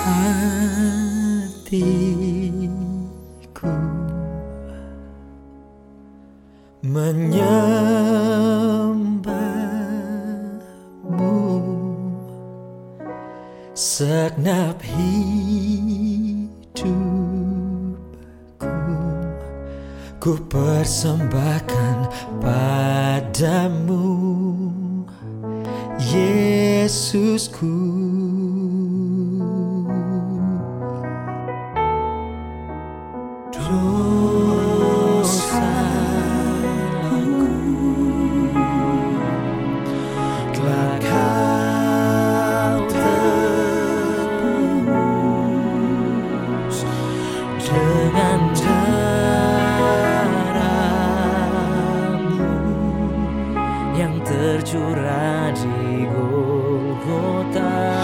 hatiku. Menyembahmu. Segenap hidupku ku persembahkan padamu. Yesusku time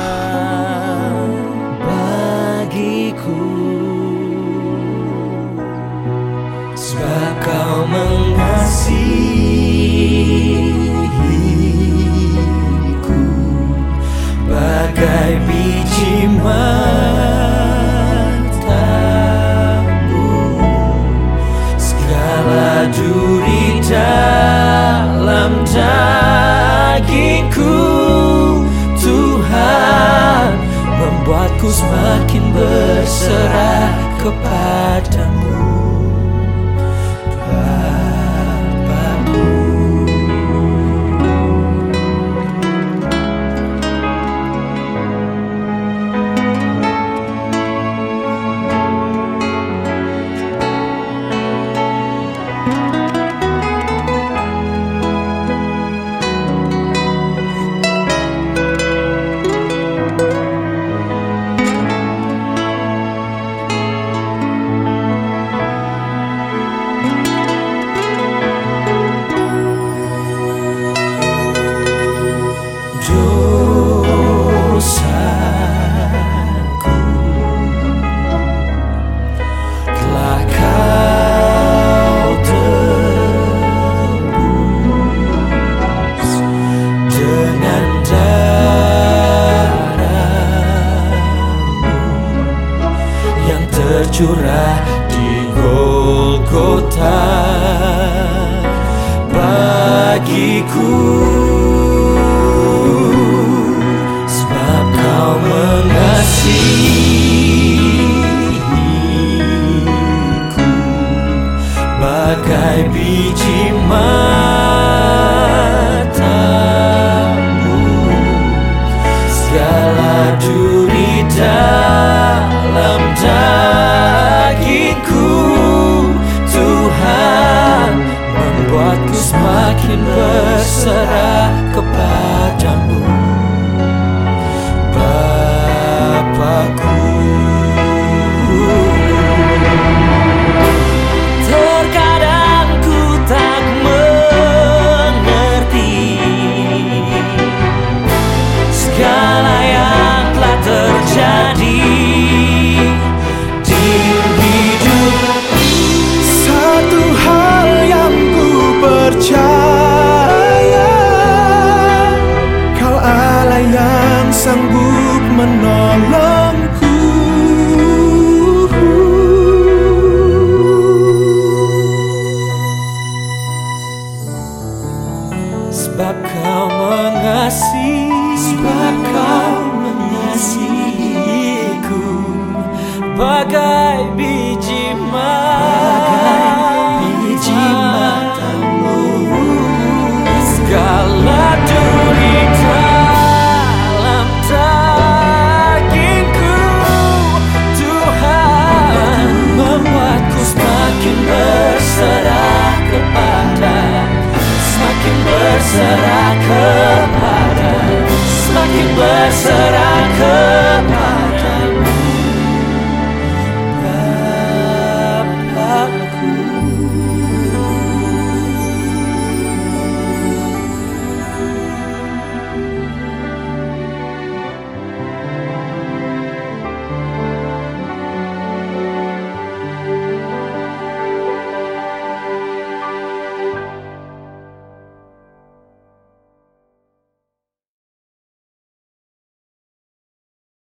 membuatku semakin berserah kepadamu. curah di Golgota bagiku sebab kau mengasihiku. Bagai biji berserah kepada bagai biji madu